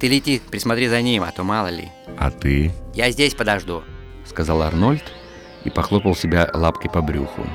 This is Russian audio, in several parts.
Ты лети, присмотри за ним, а то мало ли. А ты? Я здесь подожду. Сказал Арнольд и похлопал себя лапкой по брюху.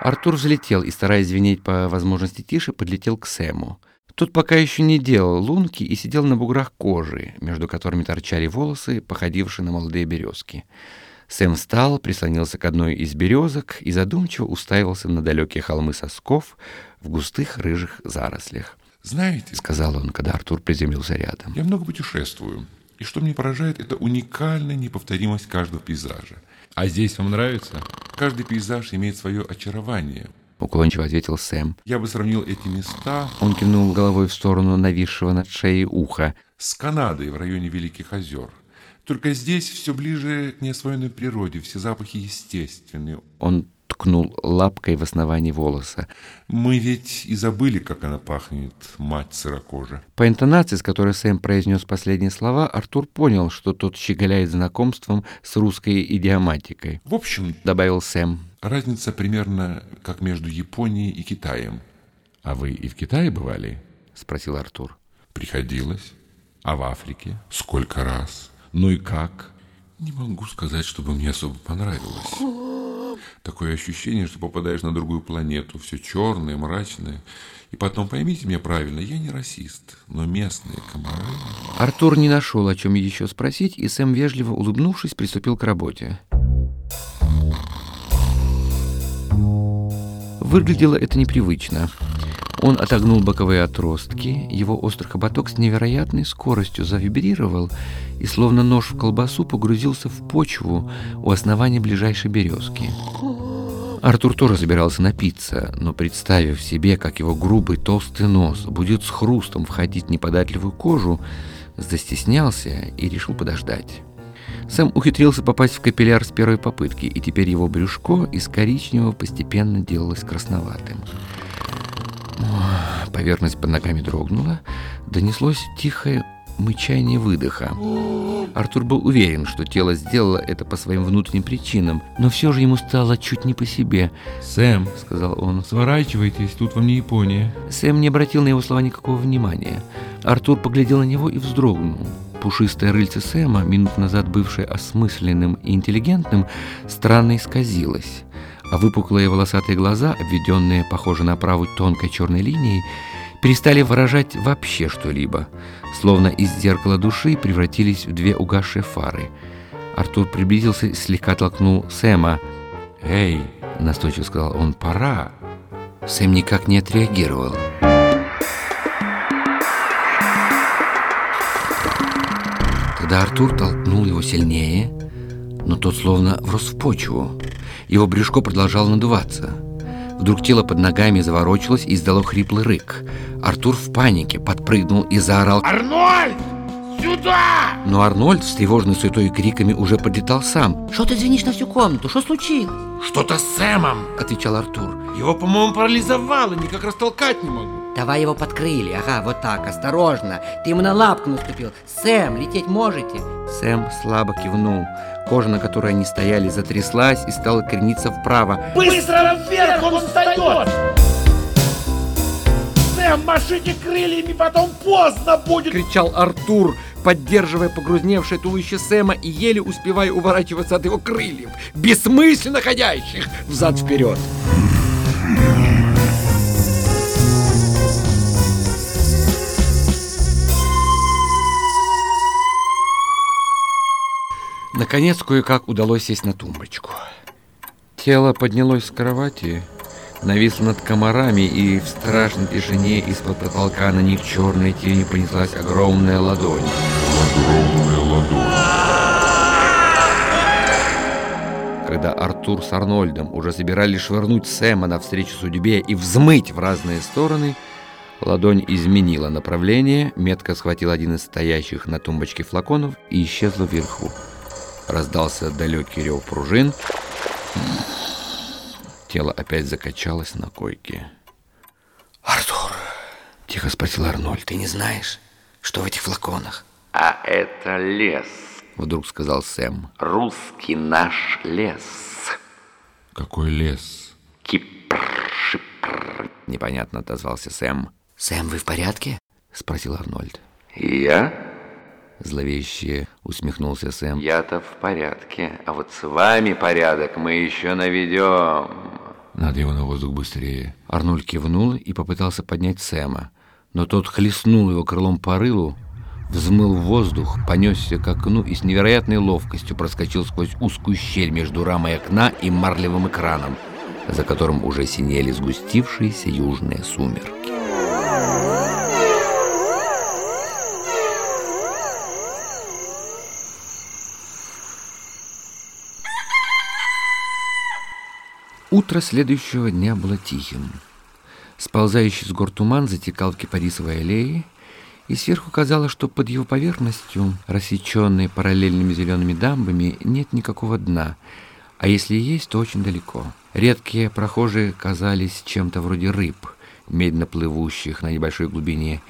Артур взлетел и, стараясь звенеть по возможности тише, подлетел к Сэму. Тот пока еще не делал лунки и сидел на буграх кожи, между которыми торчали волосы, походившие на молодые березки. Сэм встал, прислонился к одной из березок и задумчиво уставился на далекие холмы сосков в густых рыжих зарослях. «Знаете, — Сказал он, когда Артур приземлился рядом. я много путешествую, и что мне поражает, это уникальная неповторимость каждого пейзажа. А здесь вам нравится? Каждый пейзаж имеет свое очарование. Уклончиво ответил Сэм. Я бы сравнил эти места Он кивнул головой в сторону нависшего над шеей уха. с Канадой в районе Великих озер. Только здесь все ближе к неосвоенной природе, все запахи естественные. Он ткнул лапкой в основании волоса. Мы ведь и забыли, как она пахнет, мать сырокожа. По интонации, с которой Сэм произнес последние слова, Артур понял, что тот щеголяет знакомством с русской идиоматикой. В общем, Добавил Сэм. разница примерно как между Японией и Китаем. А вы и в Китае бывали? Спросил Артур. Приходилось. А в Африке? Сколько раз. Ну и как? Не могу сказать, чтобы мне особо понравилось. Такое ощущение, что попадаешь на другую планету. Все черное, мрачное. И потом, поймите меня правильно, я не расист, но местные комары... Артур не нашел, о чем еще спросить, и Сэм, вежливо улыбнувшись, приступил к работе. Выглядело это непривычно. Он отогнул боковые отростки, его острый хоботок с невероятной скоростью завибрировал и, словно нож в колбасу, погрузился в почву у основания ближайшей березки. Артур тоже собирался напиться, но, представив себе, как его грубый толстый нос будет с хрустом входить в неподатливую кожу, застеснялся и решил подождать. Сэм ухитрился попасть в капилляр с первой попытки, и теперь его брюшко из коричневого постепенно делалось красноватым. Поверхность под ногами дрогнула, донеслось тихое мычание выдоха. Артур был уверен, что тело сделало это по своим внутренним причинам, но все же ему стало чуть не по себе, Сэм, сказал он. сворачивайтесь, тут вам не Япония. Сэм не обратил на его слова никакого внимания. Артур поглядел на него и вздрогнул. Пушистое рыльце Сэма, минут назад бывшее осмысленным и интеллигентным, странно исказилось, выпуклые волосатые глаза, обведенные, похоже на правую тонкой черной линией, перестали выражать вообще что-либо, словно из зеркала души превратились в две угасшие фары. Артур приблизился и слегка толкнул Сэма. «Эй!» – настойчиво сказал он. «Пора!» Сэм никак не отреагировал. Тогда Артур толкнул его сильнее, но тот словно врос в почву. Его брюшко продолжало надуваться. Вдруг тело под ногами заворочилось и издало хриплый рык. Артур в панике подпрыгнул и заорал Арнольд! Сюда! Но Арнольд, встревоженный суетой и криками, уже подлетал сам. Что ты звенишь на всю комнату? Что случилось? Что-то с Сэмом. Отвечал Артур. Его, по-моему, парализовало, никак растолкать не могу. Давай его подкрыли. Ага, вот так, осторожно. Ты ему на лапку наступил. Сэм, лететь можете? Сэм слабо кивнул. Кожа, на которой они стояли, затряслась и стала крениться вправо. Быстро вверх он встает! Сэм, машите крыльями, потом поздно будет! Кричал Артур, поддерживая погрузневшее туловище Сэма и еле успевая уворачиваться от его крыльев, бессмысленно ходящих взад-вперед. Наконец, кое-как удалось сесть на тумбочку. Тело поднялось с кровати, нависло над комарами, и в страшной тишине из-под потолка на них черной тенью понеслась огромная ладонь. Когда Артур с Арнольдом уже собирались швырнуть Сэма навстречу судьбе и взмыть в разные стороны, ладонь изменила направление, метко схватила один из стоящих на тумбочке флаконов и исчезла вверху. Раздался далекий рев пружин. Тело опять закачалось на койке. Артур, Тихо спросил Арнольд. ты не знаешь, что в этих флаконах? А это лес. Вдруг сказал Сэм. Русский наш лес. Какой лес? Кипр, шипр, непонятно отозвался Сэм. Сэм, вы в порядке? Спросил Арнольд. Я? Зловеще усмехнулся Сэм. Я-то в порядке, а вот с вами порядок мы еще наведем. Надо его на воздух быстрее. Арнольд кивнул и попытался поднять Сэма, но тот хлестнул его крылом по рылу, взмыл в воздух, понесся к окну и с невероятной ловкостью проскочил сквозь узкую щель между рамой окна и марлевым экраном, за которым уже синели сгустившиеся южные сумерки. Утро следующего дня было тихим. Сползающий с гор туман затекал в кипарисовой аллее, и сверху казалось, что под его поверхностью, рассеченной параллельными зелеными дамбами, нет никакого дна, а если и есть, то очень далеко. Редкие прохожие казались чем-то вроде рыб, медленно плывущих на небольшой глубине.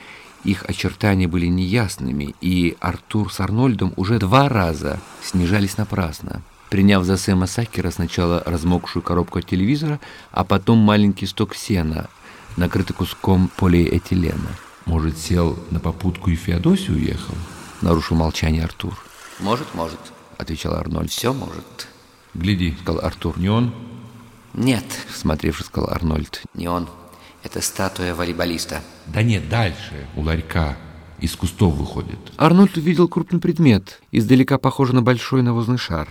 Их очертания были неясными, и Артур с Арнольдом уже два раза снижались напрасно. Приняв за Сэма Сакера сначала размокшую коробку от телевизора, а потом маленький сток сена, накрытый куском полиэтилена. Может, сел на попутку и в Феодосию уехал? Нарушил молчание Артур. Может, может. Отвечал Арнольд. Все может. Гляди, Сказал Артур. не он? Нет, Смотревший, сказал Арнольд. не он. Это статуя волейболиста. Да нет, дальше, у ларька. Из кустов выходит. Арнольд увидел крупный предмет, издалека похожий на большой навозный шар.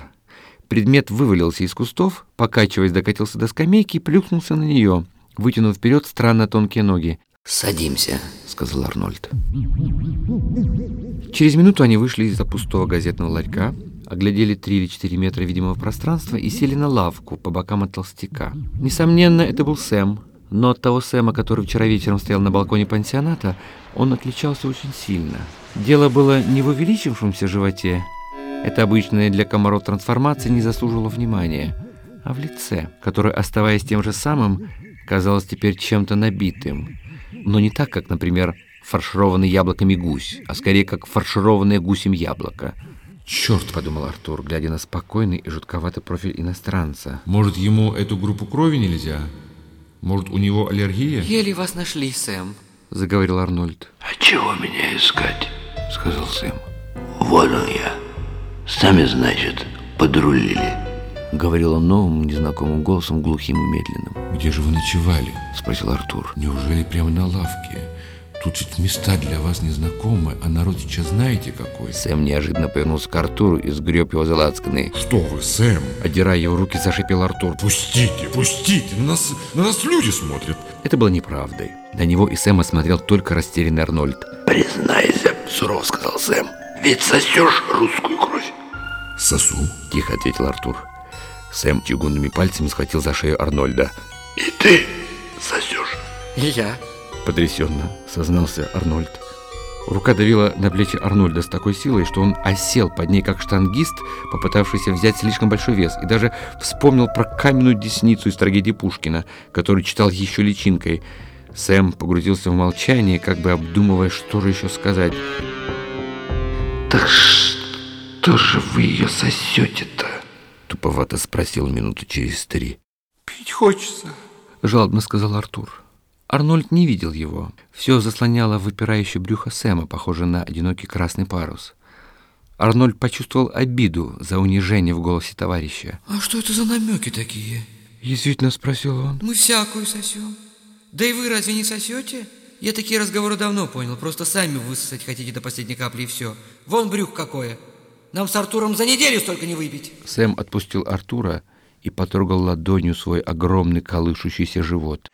Предмет вывалился из кустов, покачиваясь, докатился до скамейки и плюхнулся на нее, вытянув вперед странно тонкие ноги. Садимся. сказал Арнольд. Через минуту они вышли из-за пустого газетного ларька, оглядели три или четыре метра видимого пространства и сели на лавку по бокам от толстяка. Несомненно, это был Сэм, но от того Сэма, который вчера вечером стоял на балконе пансионата, он отличался очень сильно. Дело было не в увеличившемся животе, это обычная для комаров трансформация не заслуживала внимания, а в лице, которое, оставаясь тем же самым, казалось теперь чем-то набитым. Но не так, как, например, фаршированный яблоками гусь, а скорее как фаршированное гусем яблоко. «Черт!» — подумал Артур, глядя на спокойный и жутковатый профиль иностранца. Может, ему эту группу крови нельзя? Может, у него аллергия? Еле вас нашли, Сэм. — заговорил Арнольд. «А чего меня искать?» — сказал Сэм. «Вот он я. Сами, значит, подрулили». — говорил он новым, незнакомым голосом, глухим и медленным. Где же вы ночевали? — спросил Артур. Неужели прямо на лавке? Тут ведь места для вас незнакомые, а народ сейчас знаете какой. Сэм неожиданно повернулся к Артуру и сгреб его за лацканы. Что вы, Сэм? Одирая его руки, зашипел Артур. Пустите, пустите, на нас, на нас люди смотрят. Это было неправдой. На него и Сэма смотрел только растерянный Арнольд. «Признайся», — сурово сказал Сэм, — «ведь сосешь русскую кровь». Сосу. Тихо ответил Артур. Сэм чугунными пальцами схватил за шею Арнольда. «И ты сосешь». И я. Потрясенно, сознался Арнольд. Рука давила на плечи Арнольда с такой силой, что он осел под ней, как штангист, попытавшийся взять слишком большой вес, и даже вспомнил про каменную десницу из трагедии Пушкина, которую читал еще личинкой. Сэм погрузился в молчание, как бы обдумывая, что же еще сказать. «Так что же вы ее сосете-то?» Туповато спросил минуту через три. Пить хочется. Жалобно сказал Артур. Арнольд не видел его. Все заслоняло выпирающее брюхо Сэма, похожее на одинокий красный парус. Арнольд почувствовал обиду за унижение в голосе товарища. А что это за намеки такие? Язвительно спросил он. Мы всякую сосем. Да и вы разве не сосете? Я такие разговоры давно понял. Просто сами высосать хотите до последней капли и все. Вон брюх какое. Нам с Артуром за неделю столько не выпить. Сэм отпустил Артура и потрогал ладонью свой огромный колышущийся живот.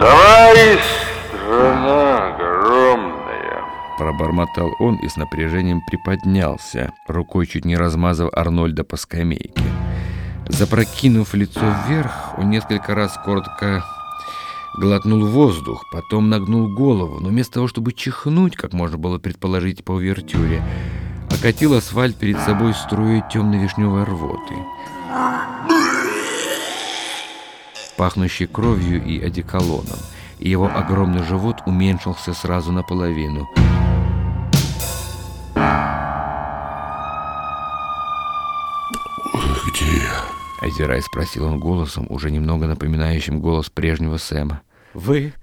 Товарищ, страна огромная. Пробормотал он и с напряжением приподнялся, рукой чуть не размазав Арнольда по скамейке. Запрокинув лицо вверх, он несколько раз коротко глотнул воздух, потом нагнул голову, но вместо того, чтобы чихнуть, как можно было предположить по увертюре, окатил асфальт перед собой струей темно-вишневой рвоты. Пахнущей кровью и одеколоном, и его огромный живот уменьшился сразу наполовину. Где я? Озираясь, спросил он голосом, уже немного напоминающим голос прежнего Сэма. Вы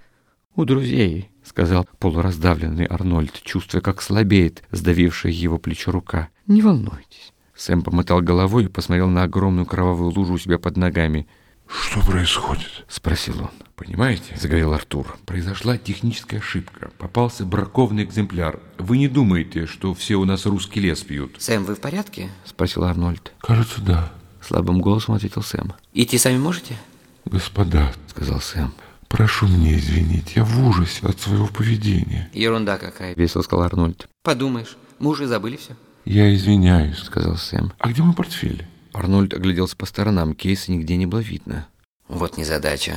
у друзей, сказал полураздавленный Арнольд, чувствуя, как слабеет сдавившая его плечо рука. Не волнуйтесь. Сэм помотал головой и посмотрел на огромную кровавую лужу у себя под ногами. Что происходит? Спросил он. Понимаете? Заговорил Артур. Произошла техническая ошибка. Попался бракованный экземпляр. Вы не думаете, что все у нас русский лес пьют? Сэм, вы в порядке? Спросил Арнольд. Кажется, да. Слабым голосом ответил Сэм. Идти сами можете? Господа, Сказал Сэм. Прошу меня извинить. Я в ужасе от своего поведения. Ерунда какая. Весело сказал Арнольд. Подумаешь, мы уже забыли все. Я извиняюсь. Сказал Сэм. А где мой портфель? Арнольд огляделся по сторонам. Кейса нигде не было видно. Вот незадача.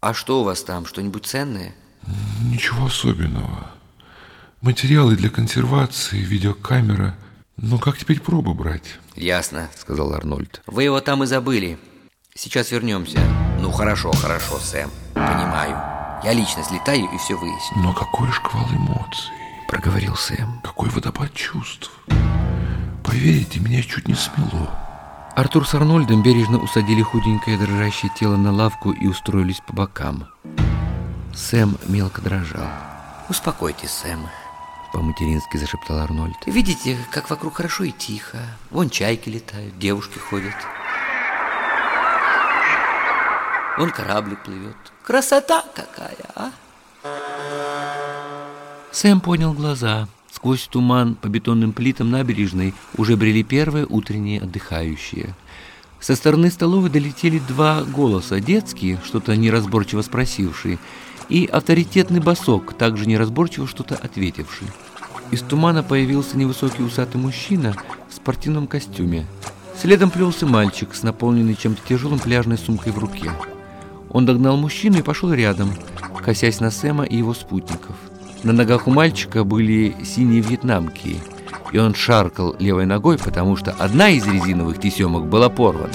А что у вас там, что-нибудь ценное? Ничего особенного. Материалы для консервации, видеокамера. Ну как теперь пробы брать? Ясно. Сказал Арнольд. Вы его там и забыли. Сейчас вернемся. Ну хорошо, хорошо, Сэм. Понимаю. Я лично слетаю и все выясню. Но какой шквал эмоций, Проговорил Сэм. какой водопад чувств. Поверите, меня чуть не смело. Артур с Арнольдом бережно усадили худенькое дрожащее тело на лавку и устроились по бокам. Сэм мелко дрожал. Успокойтесь, Сэм. По-матерински зашептал Арнольд. Видите, как вокруг хорошо и тихо. Вон чайки летают, девушки ходят. Вон кораблик плывет. Красота какая, а? Сэм поднял глаза. Сквозь туман по бетонным плитам набережной уже брели первые утренние отдыхающие. Со стороны столовой долетели два голоса, детский, что-то неразборчиво спросивший, и авторитетный босок, также неразборчиво что-то ответивший. Из тумана появился невысокий усатый мужчина в спортивном костюме. Следом плелся мальчик с наполненной чем-то тяжелым пляжной сумкой в руке. Он догнал мужчину и пошел рядом, косясь на Сэма и его спутников. На ногах у мальчика были синие вьетнамки, и он шаркал левой ногой, потому что одна из резиновых тесемок была порвана.